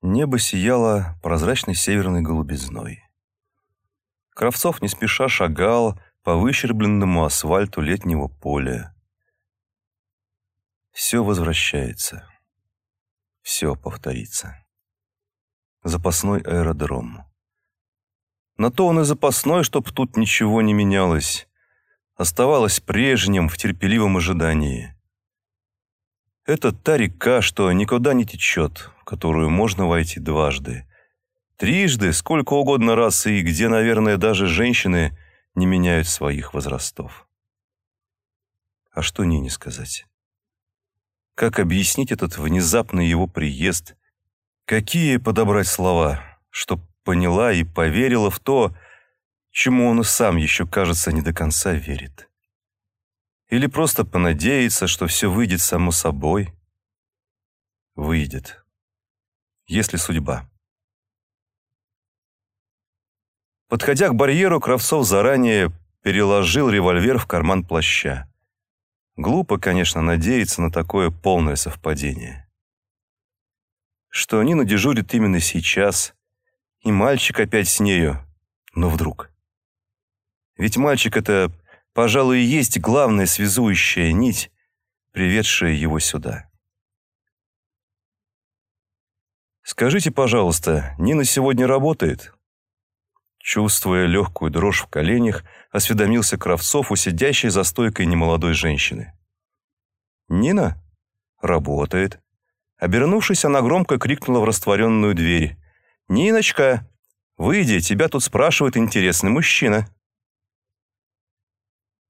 Небо сияло прозрачной северной голубизной. Кравцов не спеша шагал по выщербленному асфальту летнего поля. Все возвращается. Все повторится. Запасной аэродром. На то он и запасной, чтоб тут ничего не менялось. Оставалось прежним в терпеливом ожидании. Это та река, что никуда не течет, которую можно войти дважды. Трижды, сколько угодно раз, и где, наверное, даже женщины не меняют своих возрастов. А что Нине сказать? Как объяснить этот внезапный его приезд? Какие подобрать слова, чтоб поняла и поверила в то, чему он и сам еще, кажется, не до конца верит? Или просто понадеяться, что все выйдет само собой? Выйдет. Если судьба. Подходя к барьеру, Кравцов заранее переложил револьвер в карман плаща. Глупо, конечно, надеяться на такое полное совпадение. Что Нина дежурит именно сейчас, и мальчик опять с нею, но вдруг. Ведь мальчик — это пожалуй, и есть главная связующая нить, приведшая его сюда. «Скажите, пожалуйста, Нина сегодня работает?» Чувствуя легкую дрожь в коленях, осведомился Кравцов у сидящей за стойкой немолодой женщины. «Нина?» «Работает». Обернувшись, она громко крикнула в растворенную дверь. «Ниночка, выйди, тебя тут спрашивает интересный мужчина».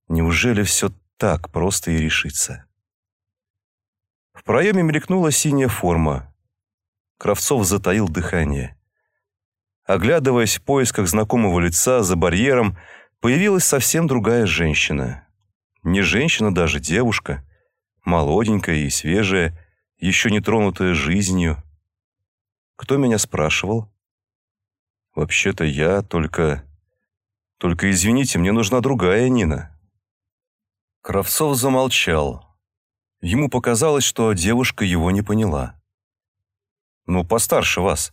Неужели все так просто и решится? В проеме мелькнула синяя форма. Кравцов затаил дыхание. Оглядываясь в поисках знакомого лица за барьером, появилась совсем другая женщина. Не женщина даже, девушка. Молоденькая и свежая, еще не тронутая жизнью. Кто меня спрашивал? Вообще-то я, только... Только извините, мне нужна другая Нина. Кравцов замолчал. Ему показалось, что девушка его не поняла. «Ну, постарше вас.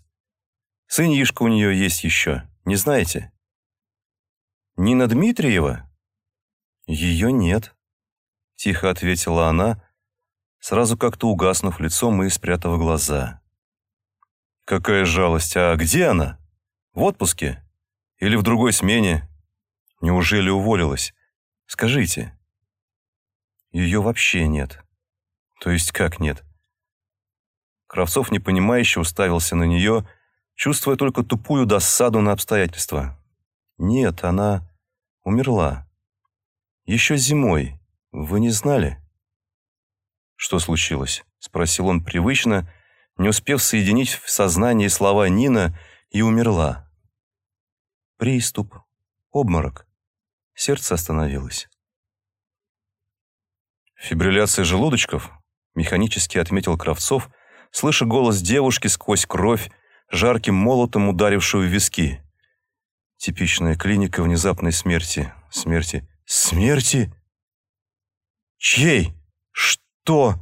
Сынишка у нее есть еще, не знаете?» «Нина Дмитриева?» «Ее нет», — тихо ответила она, сразу как-то угаснув лицом и спрятав глаза. «Какая жалость! А где она? В отпуске? Или в другой смене? Неужели уволилась? Скажите». Ее вообще нет. То есть как нет? Кравцов непонимающе уставился на нее, чувствуя только тупую досаду на обстоятельства. Нет, она умерла. Еще зимой. Вы не знали? Что случилось? Спросил он привычно, не успев соединить в сознании слова Нина и умерла. Приступ. Обморок. Сердце остановилось. «Фибрилляция желудочков?» – механически отметил Кравцов, слыша голос девушки сквозь кровь, жарким молотом ударившую в виски. Типичная клиника внезапной смерти. Смерти. Смерти? Чьей? Что?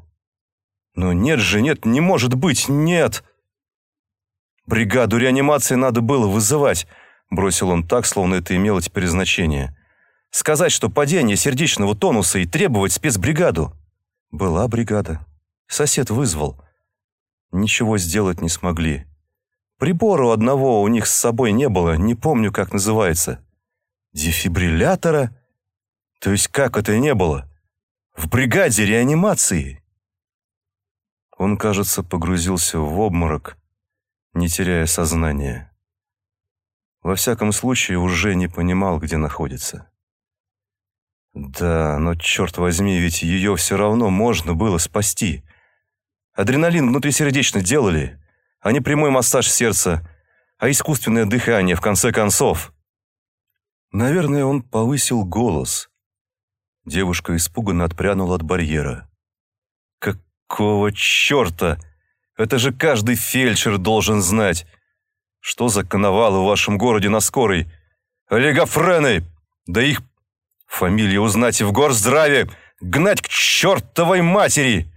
Но нет же, нет, не может быть, нет! Бригаду реанимации надо было вызывать, бросил он так, словно это имело теперь значение. Сказать, что падение сердечного тонуса и требовать спецбригаду. Была бригада. Сосед вызвал. Ничего сделать не смогли. Прибора у одного у них с собой не было, не помню, как называется. Дефибриллятора? То есть как это не было? В бригаде реанимации. Он, кажется, погрузился в обморок, не теряя сознания. Во всяком случае, уже не понимал, где находится. Да, но черт возьми, ведь ее все равно можно было спасти. Адреналин внутрисердечно делали, а не прямой массаж сердца, а искусственное дыхание, в конце концов. Наверное, он повысил голос. Девушка испуганно отпрянула от барьера. «Какого черта? Это же каждый фельдшер должен знать. Что за коновалы в вашем городе на скорой? Олигофрены! Да их Фамилию узнать и в горздраве! Гнать к чертовой матери!»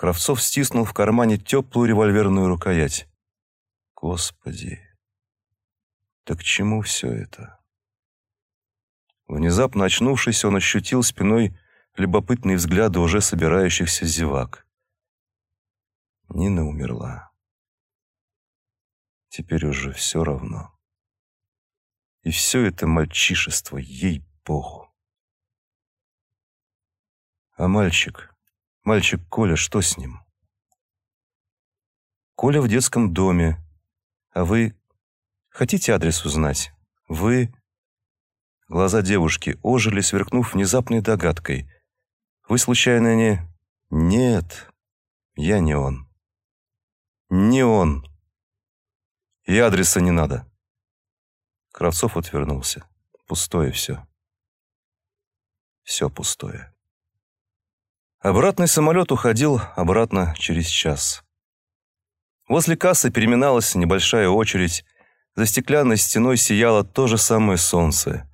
Кравцов стиснул в кармане теплую револьверную рукоять. Господи, так к чему все это? Внезапно очнувшись, он ощутил спиной любопытные взгляды уже собирающихся зевак. Нина умерла. Теперь уже все равно. И все это мальчишество, ей-богу. А мальчик, мальчик Коля, что с ним? Коля в детском доме. А вы хотите адрес узнать? Вы... Глаза девушки ожили, сверкнув внезапной догадкой. «Вы, случайно, не...» «Нет, я не он». «Не он. И адреса не надо». Кравцов отвернулся. Пустое все. Все пустое. Обратный самолет уходил обратно через час. Возле кассы переминалась небольшая очередь. За стеклянной стеной сияло то же самое солнце.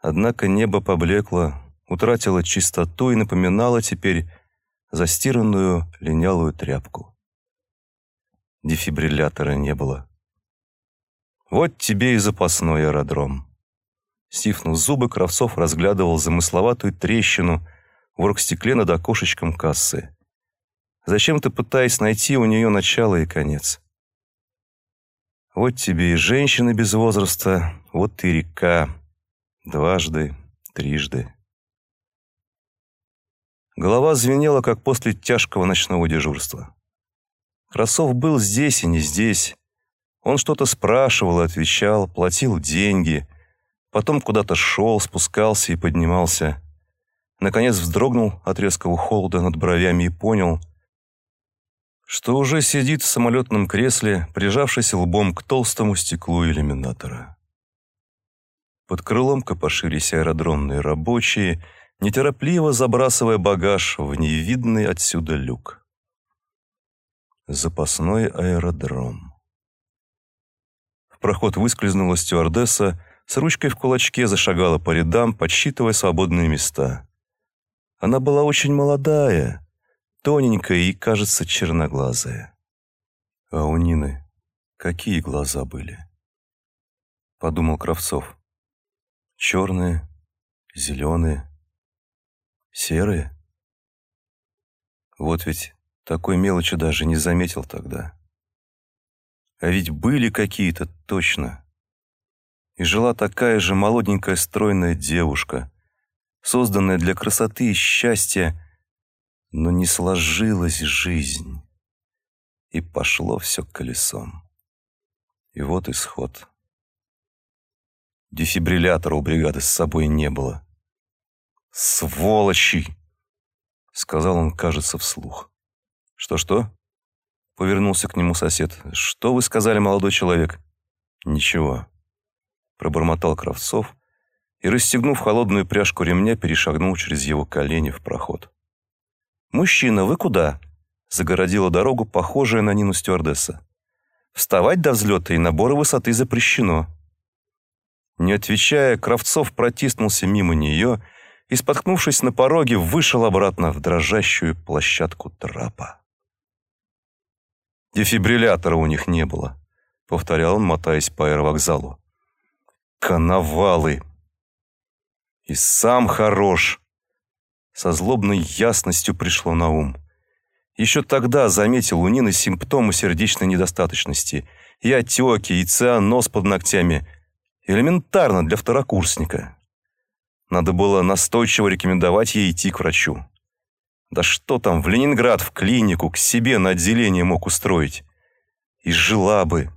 Однако небо поблекло, утратило чистоту и напоминало теперь застиранную линялую тряпку. Дефибриллятора не было. Вот тебе и запасной аэродром. Стифнув зубы, Кравцов разглядывал замысловатую трещину в оргстекле над окошечком кассы. Зачем-то пытаясь найти у нее начало и конец. Вот тебе и женщины без возраста, вот и река, Дважды, трижды. Голова звенела, как после тяжкого ночного дежурства. Красов был здесь и не здесь. Он что-то спрашивал и отвечал, платил деньги, потом куда-то шел, спускался и поднимался. Наконец вздрогнул от резкого холода над бровями и понял, что уже сидит в самолетном кресле, прижавшись лбом к толстому стеклу иллюминатора. Под крылом копошились аэродромные рабочие, неторопливо забрасывая багаж в невидный отсюда люк. Запасной аэродром. В проход выскользнула стюардесса, с ручкой в кулачке зашагала по рядам, подсчитывая свободные места. Она была очень молодая, тоненькая и, кажется, черноглазая. А у Нины какие глаза были? Подумал Кравцов. Черные, зеленые, серые. Вот ведь такой мелочи даже не заметил тогда. А ведь были какие-то точно. И жила такая же молоденькая стройная девушка, созданная для красоты и счастья, но не сложилась жизнь. И пошло все колесом. И вот исход. Дефибриллятора у бригады с собой не было. «Сволочи!» — сказал он, кажется, вслух. «Что-что?» — повернулся к нему сосед. «Что вы сказали, молодой человек?» «Ничего», — пробормотал Кравцов и, расстегнув холодную пряжку ремня, перешагнул через его колени в проход. «Мужчина, вы куда?» — загородила дорогу, похожая на Нину стюардесса. «Вставать до взлета и набора высоты запрещено». Не отвечая, Кравцов протиснулся мимо нее и, споткнувшись на пороге, вышел обратно в дрожащую площадку трапа. «Дефибриллятора у них не было», — повторял он, мотаясь по аэровокзалу. «Коновалы!» «И сам хорош!» Со злобной ясностью пришло на ум. Еще тогда заметил у Нины симптомы сердечной недостаточности. И отеки, и цианоз под ногтями — Элементарно для второкурсника. Надо было настойчиво рекомендовать ей идти к врачу. Да что там, в Ленинград, в клинику, к себе на отделение мог устроить. И жила бы.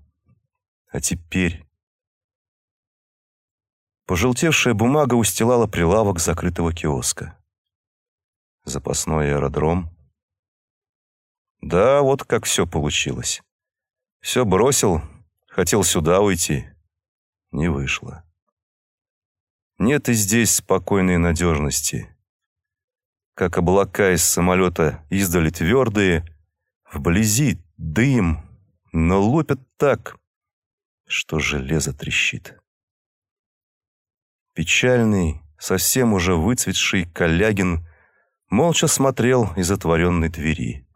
А теперь... Пожелтевшая бумага устилала прилавок закрытого киоска. Запасной аэродром. Да, вот как все получилось. Все бросил, хотел сюда уйти не вышло. Нет и здесь спокойной надежности. Как облака из самолета издали твердые, вблизи дым, но лупят так, что железо трещит. Печальный, совсем уже выцветший Калягин молча смотрел из отворенной двери.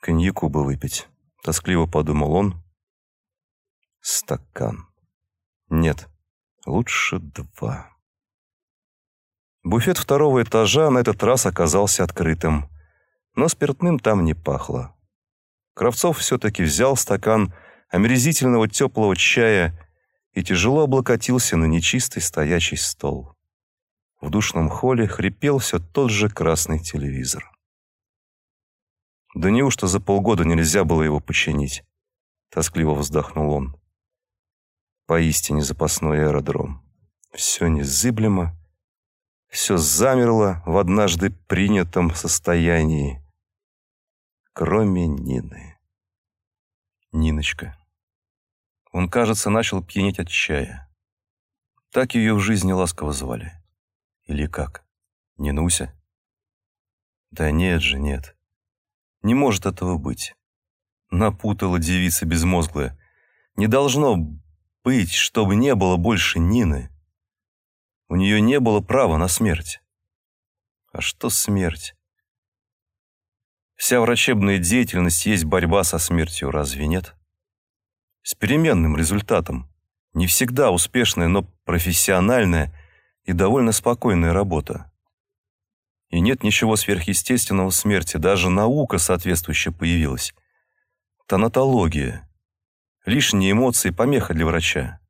Коньяку бы выпить, тоскливо подумал он. Стакан. Нет, лучше два. Буфет второго этажа на этот раз оказался открытым, но спиртным там не пахло. Кравцов все-таки взял стакан омерзительного теплого чая и тяжело облокотился на нечистый стоячий стол. В душном холле хрипел все тот же красный телевизор. Да неужто за полгода нельзя было его починить? Тоскливо вздохнул он. Поистине запасной аэродром. Все незыблемо, все замерло в однажды принятом состоянии, кроме Нины. Ниночка. Он, кажется, начал пьянеть от чая. Так ее в жизни ласково звали. Или как? Нинуся? Да нет же, нет. Не может этого быть. Напутала девица безмозглая. Не должно быть, чтобы не было больше Нины. У нее не было права на смерть. А что смерть? Вся врачебная деятельность есть борьба со смертью, разве нет? С переменным результатом. Не всегда успешная, но профессиональная и довольно спокойная работа. И нет ничего сверхъестественного в смерти, даже наука соответствующая появилась. Тонатология. Лишние эмоции – помеха для врача.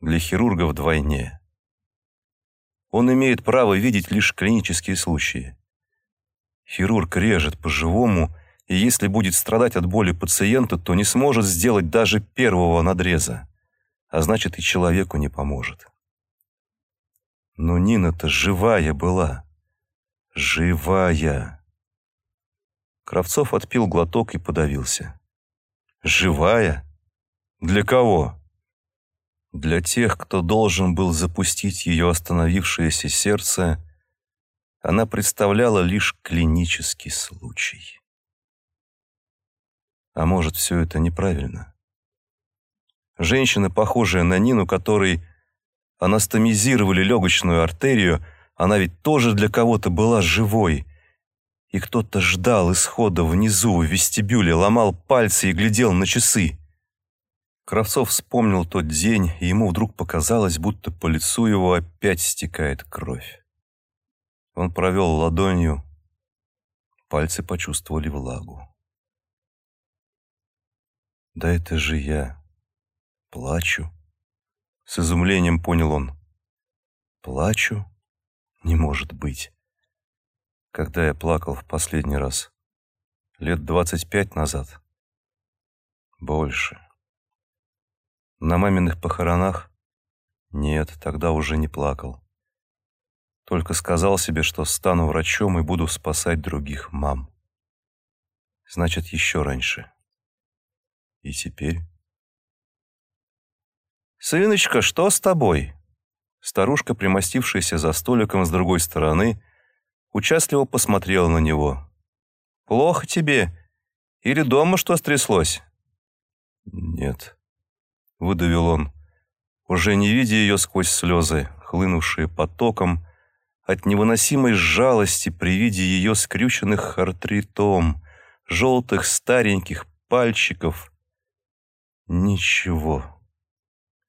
Для хирурга вдвойне. Он имеет право видеть лишь клинические случаи. Хирург режет по-живому, и если будет страдать от боли пациента, то не сможет сделать даже первого надреза, а значит и человеку не поможет. Но Нина-то живая была. Живая. Кравцов отпил глоток и подавился. Живая? Для кого? Для тех, кто должен был запустить ее остановившееся сердце, она представляла лишь клинический случай. А может, все это неправильно? Женщина, похожая на Нину, которой анастомизировали легочную артерию, она ведь тоже для кого-то была живой. И кто-то ждал исхода внизу, в вестибюле, ломал пальцы и глядел на часы. Кравцов вспомнил тот день, и ему вдруг показалось, будто по лицу его опять стекает кровь. Он провел ладонью, пальцы почувствовали влагу. «Да это же я плачу», — с изумлением понял он. «Плачу?» Не может быть. Когда я плакал в последний раз? Лет двадцать пять назад? Больше. На маминых похоронах? Нет, тогда уже не плакал. Только сказал себе, что стану врачом и буду спасать других мам. Значит, еще раньше. И теперь... «Сыночка, что с тобой?» Старушка, примостившаяся за столиком с другой стороны, участливо посмотрела на него. «Плохо тебе? Или дома что стряслось?» «Нет», — выдавил он, уже не видя ее сквозь слезы, хлынувшие потоком, от невыносимой жалости при виде ее скрюченных артритом, желтых стареньких пальчиков. Ничего,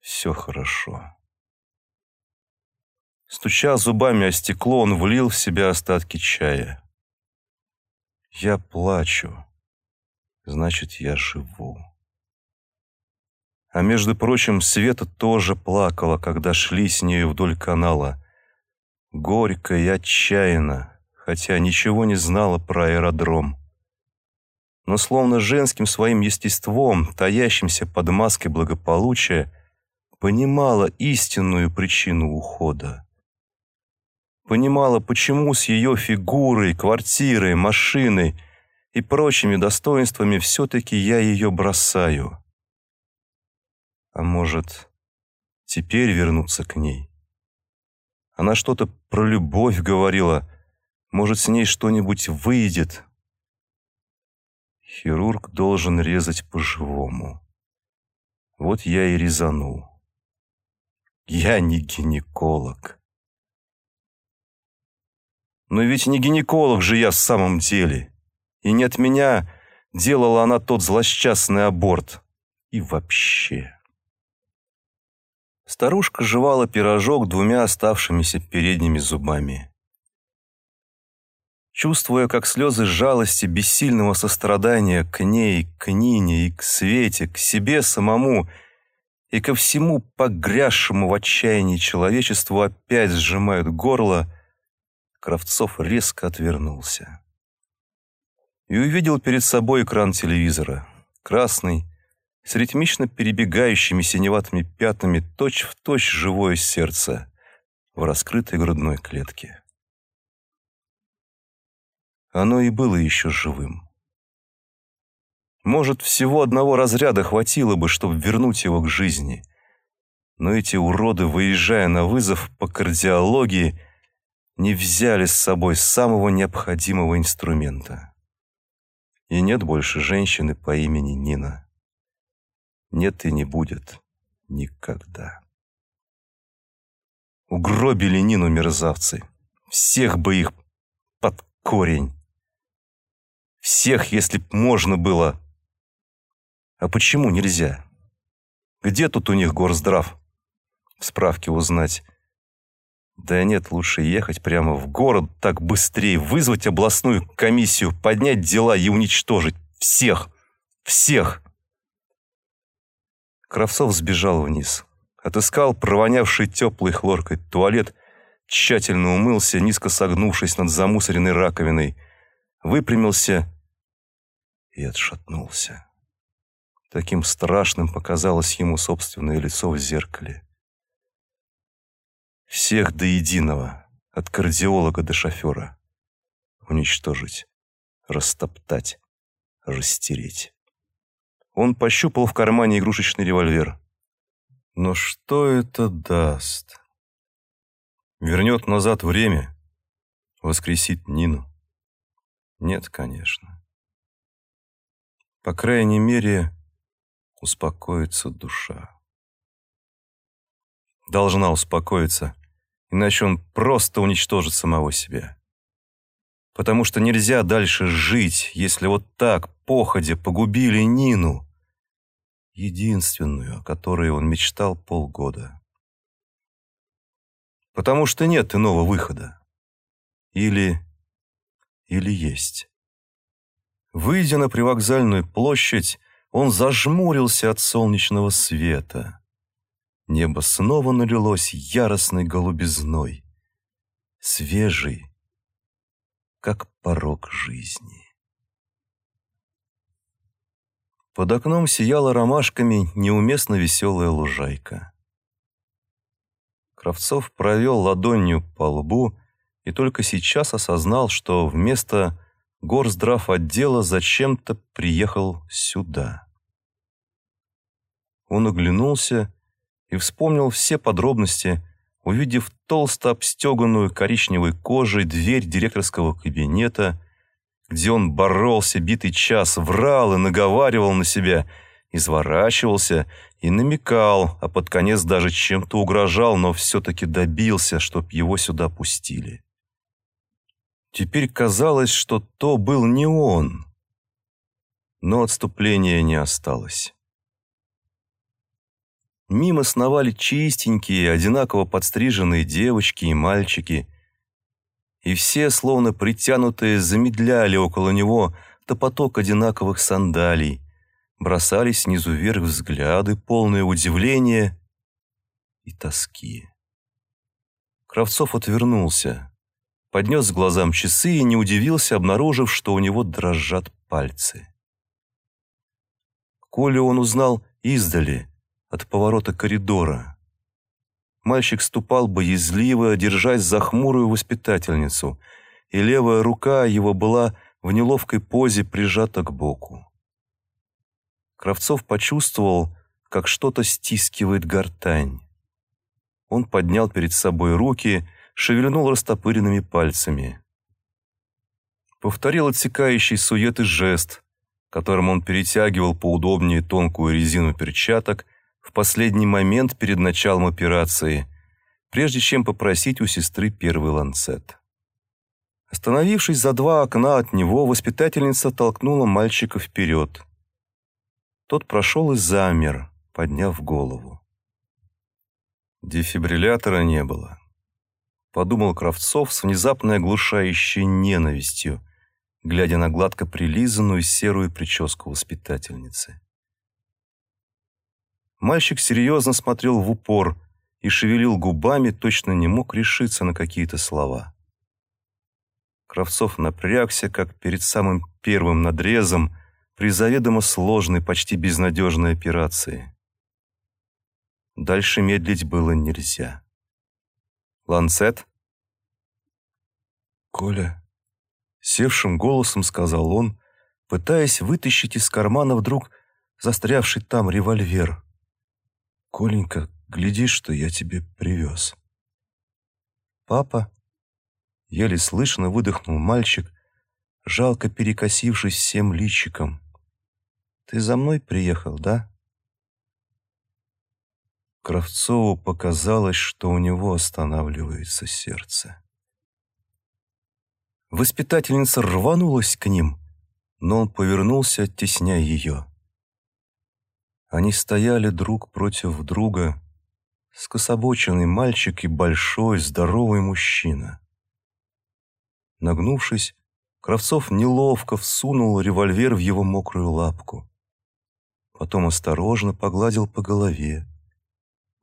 все хорошо. Стуча зубами о стекло, он влил в себя остатки чая. «Я плачу. Значит, я живу». А между прочим, Света тоже плакала, когда шли с нею вдоль канала. Горько и отчаянно, хотя ничего не знала про аэродром. Но словно женским своим естеством, таящимся под маской благополучия, понимала истинную причину ухода понимала, почему с ее фигурой, квартирой, машиной и прочими достоинствами все-таки я ее бросаю. А может, теперь вернуться к ней? Она что-то про любовь говорила. Может, с ней что-нибудь выйдет? Хирург должен резать по-живому. Вот я и резанул. Я не гинеколог. Но ведь не гинеколог же я в самом деле. И не от меня делала она тот злосчастный аборт. И вообще. Старушка жевала пирожок двумя оставшимися передними зубами. Чувствуя, как слезы жалости, бессильного сострадания к ней, к Нине и к Свете, к себе самому и ко всему погрязшему в отчаянии человечеству опять сжимают горло, Кравцов резко отвернулся. И увидел перед собой экран телевизора. Красный, с ритмично перебегающими синеватыми пятнами точь-в-точь точь живое сердце в раскрытой грудной клетке. Оно и было еще живым. Может, всего одного разряда хватило бы, чтобы вернуть его к жизни. Но эти уроды, выезжая на вызов по кардиологии, не взяли с собой самого необходимого инструмента. И нет больше женщины по имени Нина. Нет и не будет никогда. Угробили Нину мерзавцы. Всех бы их под корень. Всех, если б можно было. А почему нельзя? Где тут у них горздрав? В справке узнать. Да нет, лучше ехать прямо в город, так быстрее, вызвать областную комиссию, поднять дела и уничтожить всех. Всех. Кравцов сбежал вниз. Отыскал провонявший теплой хлоркой туалет, тщательно умылся, низко согнувшись над замусоренной раковиной, выпрямился и отшатнулся. Таким страшным показалось ему собственное лицо в зеркале. Всех до единого, от кардиолога до шофера. Уничтожить, растоптать, растереть. Он пощупал в кармане игрушечный револьвер. Но что это даст? Вернет назад время? Воскресит Нину? Нет, конечно. По крайней мере, успокоится душа. Должна успокоиться, иначе он просто уничтожит самого себя. Потому что нельзя дальше жить, если вот так, походя, погубили Нину единственную, о которой он мечтал полгода. Потому что нет иного выхода. Или... или есть. Выйдя на привокзальную площадь, он зажмурился от солнечного света. Небо снова налилось яростной голубизной, свежий, как порог жизни. Под окном сияла ромашками неуместно веселая лужайка. Кравцов провел ладонью по лбу и только сейчас осознал, что вместо горздрав отдела зачем-то приехал сюда. Он оглянулся и вспомнил все подробности, увидев толсто обстеганную коричневой кожей дверь директорского кабинета где он боролся битый час, врал и наговаривал на себя, изворачивался и намекал, а под конец даже чем-то угрожал, но все-таки добился, чтоб его сюда пустили. Теперь казалось, что то был не он, но отступления не осталось. Мимо сновали чистенькие, одинаково подстриженные девочки и мальчики – и все, словно притянутые, замедляли около него топоток одинаковых сандалий, бросали снизу вверх взгляды, полные удивления и тоски. Кравцов отвернулся, поднес к глазам часы и не удивился, обнаружив, что у него дрожат пальцы. Колю он узнал издали, от поворота коридора мальчик ступал боязливо, держась за хмурую воспитательницу, и левая рука его была в неловкой позе прижата к боку. Кравцов почувствовал, как что-то стискивает гортань. Он поднял перед собой руки, шевельнул растопыренными пальцами. Повторил отсекающий суеты жест, которым он перетягивал поудобнее тонкую резину перчаток в последний момент перед началом операции, прежде чем попросить у сестры первый ланцет. Остановившись за два окна от него, воспитательница толкнула мальчика вперед. Тот прошел и замер, подняв голову. Дефибриллятора не было. Подумал Кравцов с внезапной оглушающей ненавистью, глядя на гладко прилизанную серую прическу воспитательницы. Мальчик серьезно смотрел в упор и шевелил губами, точно не мог решиться на какие-то слова. Кравцов напрягся, как перед самым первым надрезом при заведомо сложной, почти безнадежной операции. Дальше медлить было нельзя. «Ланцет?» «Коля», — севшим голосом сказал он, пытаясь вытащить из кармана вдруг застрявший там револьвер. «Коленька, гляди, что я тебе привез». «Папа?» Еле слышно выдохнул мальчик, жалко перекосившись всем личиком. «Ты за мной приехал, да?» Кравцову показалось, что у него останавливается сердце. Воспитательница рванулась к ним, но он повернулся, оттесняя ее. Они стояли друг против друга, скособоченный мальчик и большой, здоровый мужчина. Нагнувшись, Кравцов неловко всунул револьвер в его мокрую лапку. Потом осторожно погладил по голове.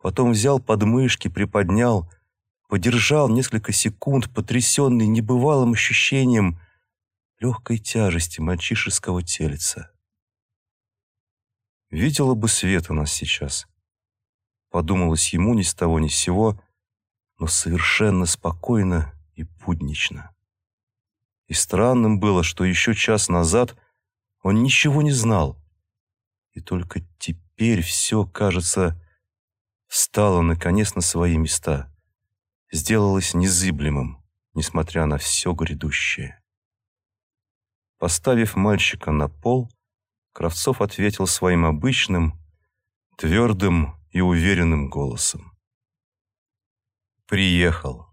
Потом взял подмышки, приподнял, подержал несколько секунд, потрясенный небывалым ощущением легкой тяжести мальчишеского тельца. Видела бы свет у нас сейчас. Подумалось ему ни с того ни с сего, но совершенно спокойно и пуднично. И странным было, что еще час назад он ничего не знал. И только теперь все, кажется, стало наконец на свои места, сделалось незыблемым, несмотря на все грядущее. Поставив мальчика на пол, Кравцов ответил своим обычным, твердым и уверенным голосом. «Приехал».